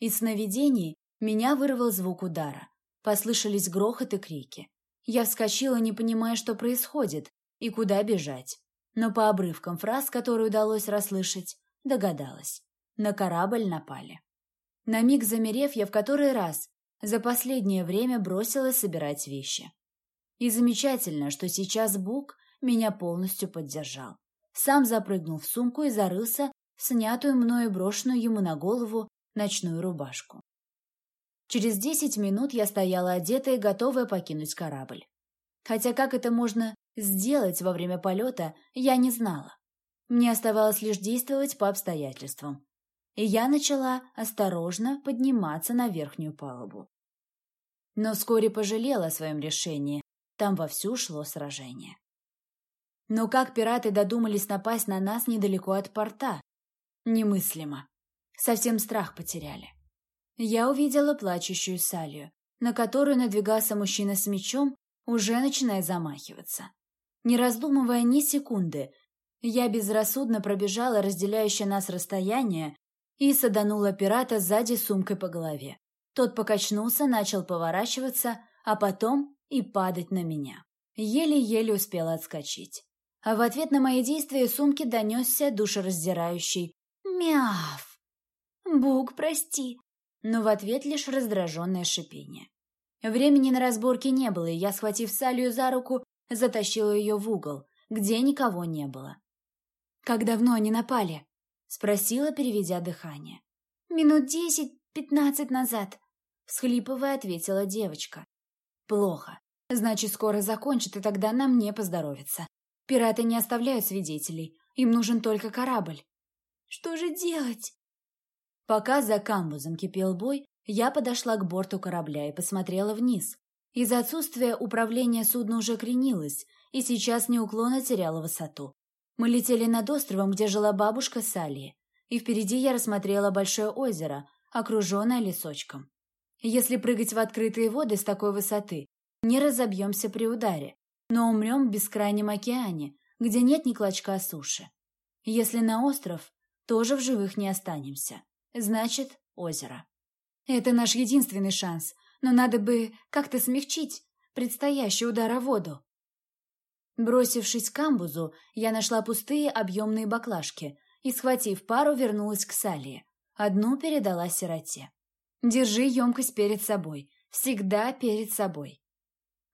Из сновидений меня вырвал звук удара. Послышались грохот и крики. Я вскочила, не понимая, что происходит и куда бежать. Но по обрывкам фраз, которые удалось расслышать, догадалась. На корабль напали. На миг замерев, я в который раз за последнее время бросилась собирать вещи. И замечательно, что сейчас Бук меня полностью поддержал. Сам запрыгнул в сумку и зарылся в снятую мною брошенную ему на голову ночную рубашку. Через десять минут я стояла одетая, готовая покинуть корабль. Хотя как это можно сделать во время полета, я не знала. Мне оставалось лишь действовать по обстоятельствам. И я начала осторожно подниматься на верхнюю палубу. Но вскоре пожалела о своем решении. Там вовсю шло сражение. Но как пираты додумались напасть на нас недалеко от порта? Немыслимо. Совсем страх потеряли. Я увидела плачущую Салию, на которую надвигался мужчина с мечом, уже начиная замахиваться. Не раздумывая ни секунды, я безрассудно пробежала разделяющее нас расстояние и саданула пирата сзади сумкой по голове. Тот покачнулся, начал поворачиваться, а потом и падать на меня. Еле-еле успела отскочить. А в ответ на мои действия сумки донесся душераздирающий «Мяв!» «Буг, прости!» Но в ответ лишь раздраженное шипение. Времени на разборки не было, и я, схватив Салию за руку, затащила ее в угол, где никого не было. «Как давно они напали?» — спросила, переведя дыхание. «Минут десять-пятнадцать назад», — всхлипывая, ответила девочка. «Плохо. Значит, скоро закончат, и тогда нам не поздоровится. Пираты не оставляют свидетелей, им нужен только корабль. Что же делать? Пока за камбузом кипел бой, я подошла к борту корабля и посмотрела вниз. Из-за отсутствия управления судно уже кренилось и сейчас неуклонно теряло высоту. Мы летели над островом, где жила бабушка Салли, и впереди я рассмотрела большое озеро, окруженное лесочком. Если прыгать в открытые воды с такой высоты, не разобьемся при ударе, но умрем в бескрайнем океане, где нет ни клочка суши. Если на остров, тоже в живых не останемся. Значит, озеро. Это наш единственный шанс, но надо бы как-то смягчить предстоящий удар о воду. Бросившись к камбузу, я нашла пустые объемные баклажки и, схватив пару, вернулась к Салии. Одну передала сироте. «Держи емкость перед собой. Всегда перед собой».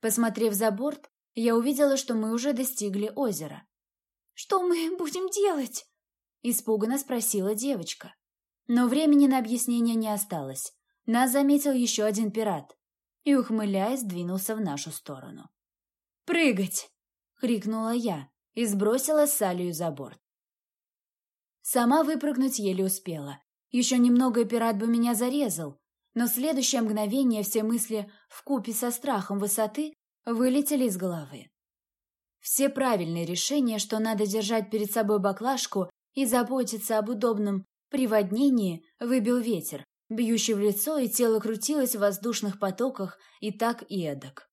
Посмотрев за борт, я увидела, что мы уже достигли озера. «Что мы будем делать?» – испуганно спросила девочка. Но времени на объяснение не осталось. Нас заметил еще один пират и, ухмыляясь, двинулся в нашу сторону. «Прыгать!» — крикнула я и сбросила Салию за борт. Сама выпрыгнуть еле успела. Еще немного пират бы меня зарезал, но в следующее мгновение все мысли в купе со страхом высоты вылетели из головы. Все правильные решения, что надо держать перед собой баклажку и заботиться об удобном приводнении, выбил ветер, бьющий в лицо, и тело крутилось в воздушных потоках и так и эдак.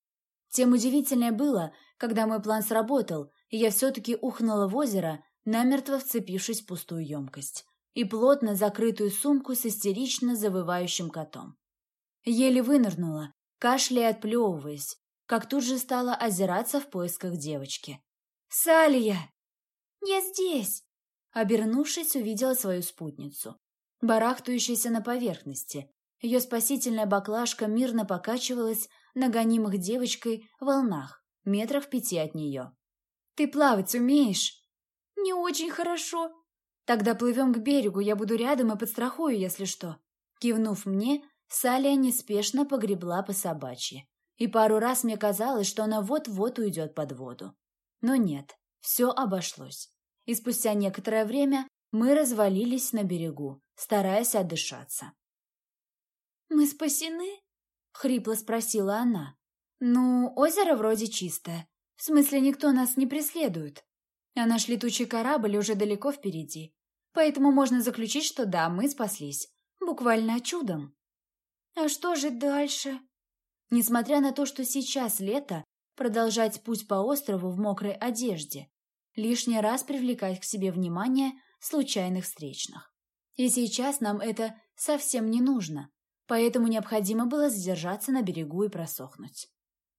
Тем удивительнее было, когда мой план сработал, и я все-таки ухнула в озеро, намертво вцепившись в пустую емкость и плотно закрытую сумку с истерично завывающим котом. Еле вынырнула, кашляя отплевываясь, как тут же стала озираться в поисках девочки. «Салия!» «Я здесь!» Обернувшись, увидела свою спутницу, барахтающуюся на поверхности. Ее спасительная баклажка мирно покачивалась на гонимых девочкой волнах, метров пяти от нее. «Ты плавать умеешь?» «Не очень хорошо». «Тогда плывем к берегу, я буду рядом и подстрахую, если что». Кивнув мне, Салия неспешно погребла по собачьи и пару раз мне казалось, что она вот-вот уйдет под воду. Но нет, все обошлось. И спустя некоторое время мы развалились на берегу, стараясь отдышаться. «Мы спасены?» — хрипло спросила она. «Ну, озеро вроде чистое. В смысле, никто нас не преследует. А наш летучий корабль уже далеко впереди. Поэтому можно заключить, что да, мы спаслись. Буквально чудом». «А что же дальше?» Несмотря на то, что сейчас лето, продолжать путь по острову в мокрой одежде, лишний раз привлекать к себе внимание случайных встречных. И сейчас нам это совсем не нужно, поэтому необходимо было задержаться на берегу и просохнуть.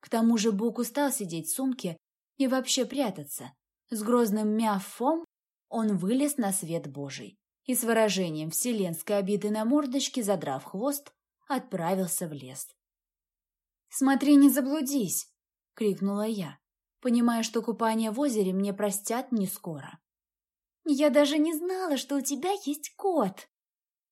К тому же Бук устал сидеть в сумке и вообще прятаться. С грозным мяфом он вылез на свет Божий и с выражением вселенской обиды на мордочке, задрав хвост, отправился в лес. «Смотри, не заблудись!» — крикнула я, понимая, что купание в озере мне простят не скоро. «Я даже не знала, что у тебя есть кот!»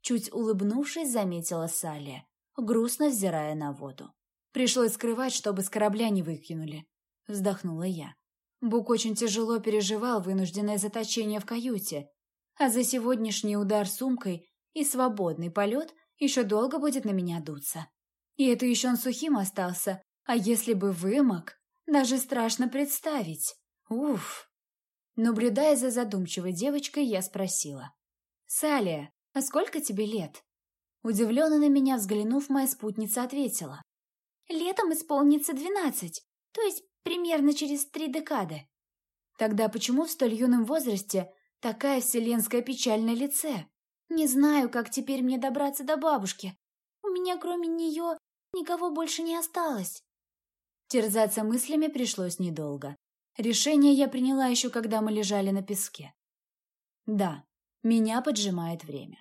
Чуть улыбнувшись, заметила Салия, грустно взирая на воду. Пришлось скрывать, чтобы с корабля не выкинули. Вздохнула я. Бук очень тяжело переживал вынужденное заточение в каюте, а за сегодняшний удар сумкой и свободный полет еще долго будет на меня дуться. И это еще он сухим остался, а если бы вымок, даже страшно представить. Уф! Наблюдая за задумчивой девочкой, я спросила. «Салия, а сколько тебе лет?» Удивленно на меня взглянув, моя спутница ответила. Летом исполнится двенадцать, то есть примерно через три декады. Тогда почему в столь юном возрасте такая вселенская печаль на лице? Не знаю, как теперь мне добраться до бабушки. У меня кроме нее никого больше не осталось. Терзаться мыслями пришлось недолго. Решение я приняла еще, когда мы лежали на песке. Да, меня поджимает время.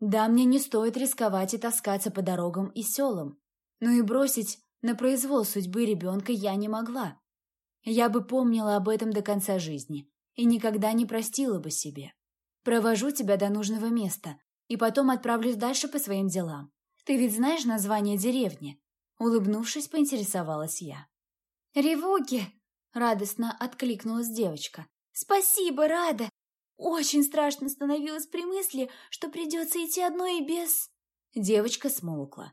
Да, мне не стоит рисковать и таскаться по дорогам и селам но и бросить на произвол судьбы ребенка я не могла. Я бы помнила об этом до конца жизни и никогда не простила бы себе. Провожу тебя до нужного места и потом отправлюсь дальше по своим делам. Ты ведь знаешь название деревни?» Улыбнувшись, поинтересовалась я. «Ревуги!» — радостно откликнулась девочка. «Спасибо, Рада! Очень страшно становилось при мысли, что придется идти одной и без...» Девочка смолкла.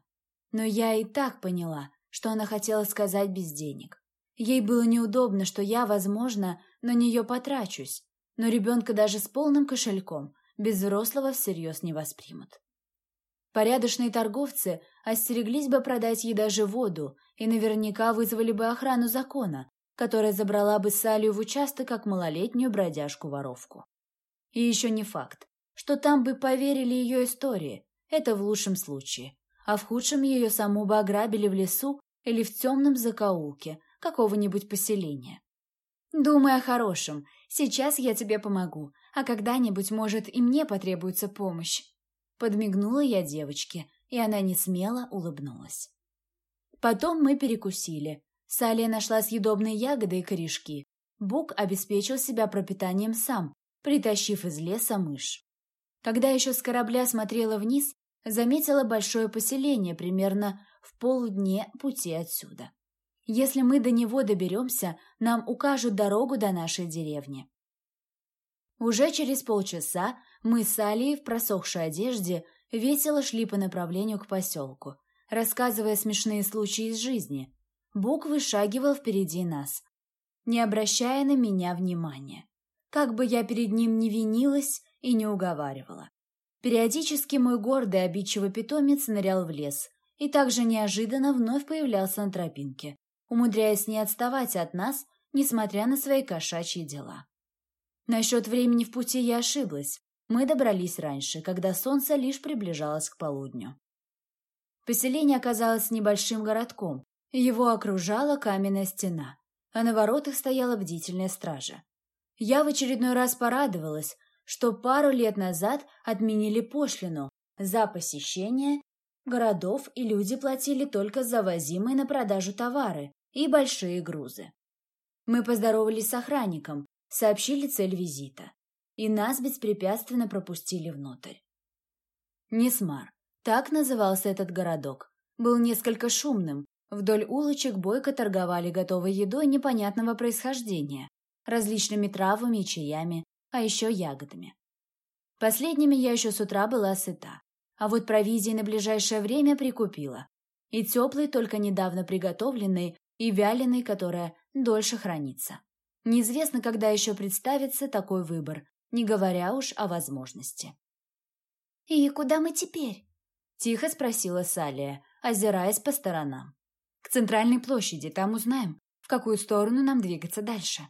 Но я и так поняла, что она хотела сказать без денег. Ей было неудобно, что я, возможно, на нее потрачусь, но ребенка даже с полным кошельком без взрослого всерьез не воспримут. Порядочные торговцы остереглись бы продать ей даже воду и наверняка вызвали бы охрану закона, которая забрала бы Салию в участок как малолетнюю бродяжку-воровку. И еще не факт, что там бы поверили ее истории, это в лучшем случае, а в худшем ее саму бы ограбили в лесу или в темном закоулке какого-нибудь поселения. Думай о хорошем. Сейчас я тебе помогу, а когда-нибудь, может, и мне потребуется помощь. Подмигнула я девочке, и она не смело улыбнулась. Потом мы перекусили. Салия нашла съедобные ягоды и корешки. Бук обеспечил себя пропитанием сам, притащив из леса мышь. Когда еще с корабля смотрела вниз, заметила большое поселение примерно в полудне пути отсюда. Если мы до него доберемся, нам укажут дорогу до нашей деревни. Уже через полчаса мы с Алией в просохшей одежде весело шли по направлению к поселку, рассказывая смешные случаи из жизни. Бук вышагивал впереди нас, не обращая на меня внимания. Как бы я перед ним не винилась и не уговаривала. Периодически мой гордый обидчивый питомец нырял в лес и также неожиданно вновь появлялся на тропинке, умудряясь не отставать от нас, несмотря на свои кошачьи дела. Насчет времени в пути я ошиблась. Мы добрались раньше, когда солнце лишь приближалось к полудню. Поселение оказалось небольшим городком. Его окружала каменная стена, а на воротах стояла бдительная стража. Я в очередной раз порадовалась, что пару лет назад отменили пошлину за посещение городов, и люди платили только за возимые на продажу товары и большие грузы. Мы поздоровались с охранником, сообщили цель визита, и нас беспрепятственно пропустили внутрь. Несмар, так назывался этот городок, был несколько шумным, вдоль улочек бойко торговали готовой едой непонятного происхождения, различными травами и чаями, а еще ягодами. Последними я еще с утра была сыта, а вот провизии на ближайшее время прикупила. И теплый, только недавно приготовленный, и вяленый, которая дольше хранится. Неизвестно, когда еще представится такой выбор, не говоря уж о возможности. «И куда мы теперь?» – тихо спросила Салия, озираясь по сторонам. «К центральной площади, там узнаем, в какую сторону нам двигаться дальше».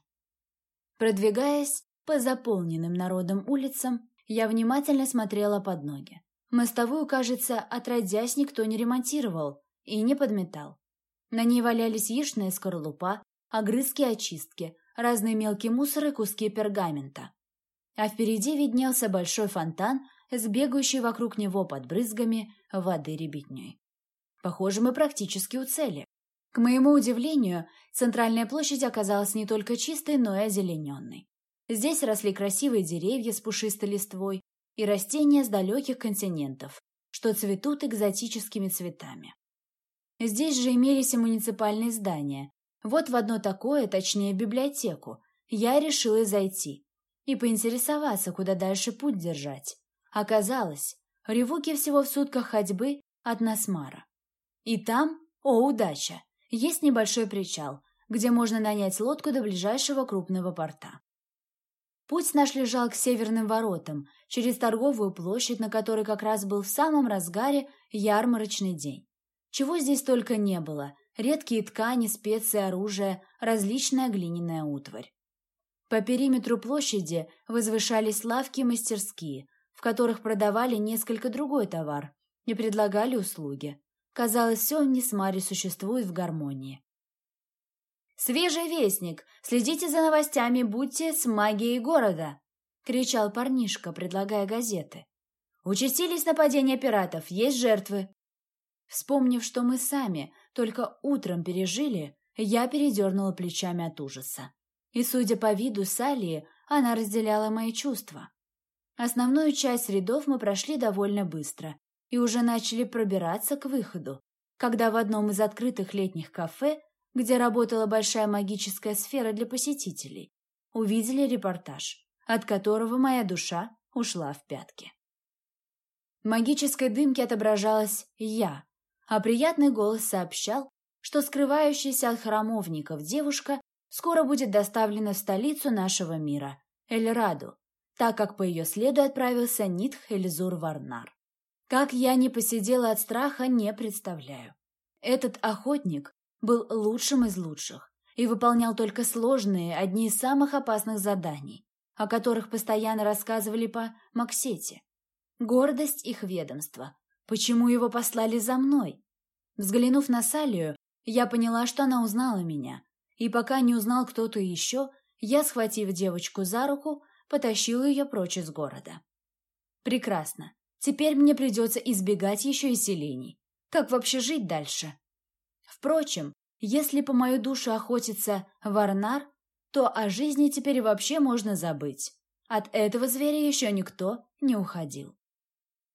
Продвигаясь, по заполненным народом улицам я внимательно смотрела под ноги. Мостовую, кажется, отродясь никто не ремонтировал и не подметал. На ней валялись яичная скорлупа, огрызки очистки, разные мелкие мусор и куски пергамента. А впереди виднелся большой фонтан с бегающей вокруг него под брызгами воды ребятней. Похоже, мы практически у цели. К моему удивлению, центральная площадь оказалась не только чистой, но и озелененной. Здесь росли красивые деревья с пушистой листвой и растения с далеких континентов, что цветут экзотическими цветами. Здесь же имелись и муниципальные здания. Вот в одно такое, точнее библиотеку, я решила зайти и поинтересоваться, куда дальше путь держать. Оказалось, ревуки всего в сутках ходьбы от Насмара. И там, о, удача, есть небольшой причал, где можно нанять лодку до ближайшего крупного порта. Путь наш лежал к северным воротам, через торговую площадь, на которой как раз был в самом разгаре ярмарочный день. Чего здесь только не было – редкие ткани, специи, оружие, различная глиняная утварь. По периметру площади возвышались лавки и мастерские, в которых продавали несколько другой товар и предлагали услуги. Казалось, все в Несмаре существует в гармонии. «Свежий вестник! Следите за новостями, будьте с магией города!» — кричал парнишка, предлагая газеты. «Участились нападения пиратов, есть жертвы!» Вспомнив, что мы сами только утром пережили, я передернула плечами от ужаса. И, судя по виду Салии, она разделяла мои чувства. Основную часть рядов мы прошли довольно быстро и уже начали пробираться к выходу, когда в одном из открытых летних кафе где работала большая магическая сфера для посетителей, увидели репортаж, от которого моя душа ушла в пятки. В магической дымке отображалась я, а приятный голос сообщал, что скрывающаяся от храмовников девушка скоро будет доставлена в столицу нашего мира, Эльраду, так как по ее следу отправился Нитх Эльзур Варнар. Как я не посидела от страха, не представляю. Этот охотник был лучшим из лучших и выполнял только сложные, одни из самых опасных заданий, о которых постоянно рассказывали по Максете. Гордость их ведомства. Почему его послали за мной? Взглянув на Салию, я поняла, что она узнала меня, и пока не узнал кто-то еще, я, схватив девочку за руку, потащила ее прочь из города. Прекрасно. Теперь мне придется избегать еще и селений. Как вообще жить дальше? Впрочем, если по мою душу охотится Варнар, то о жизни теперь вообще можно забыть. От этого зверя еще никто не уходил.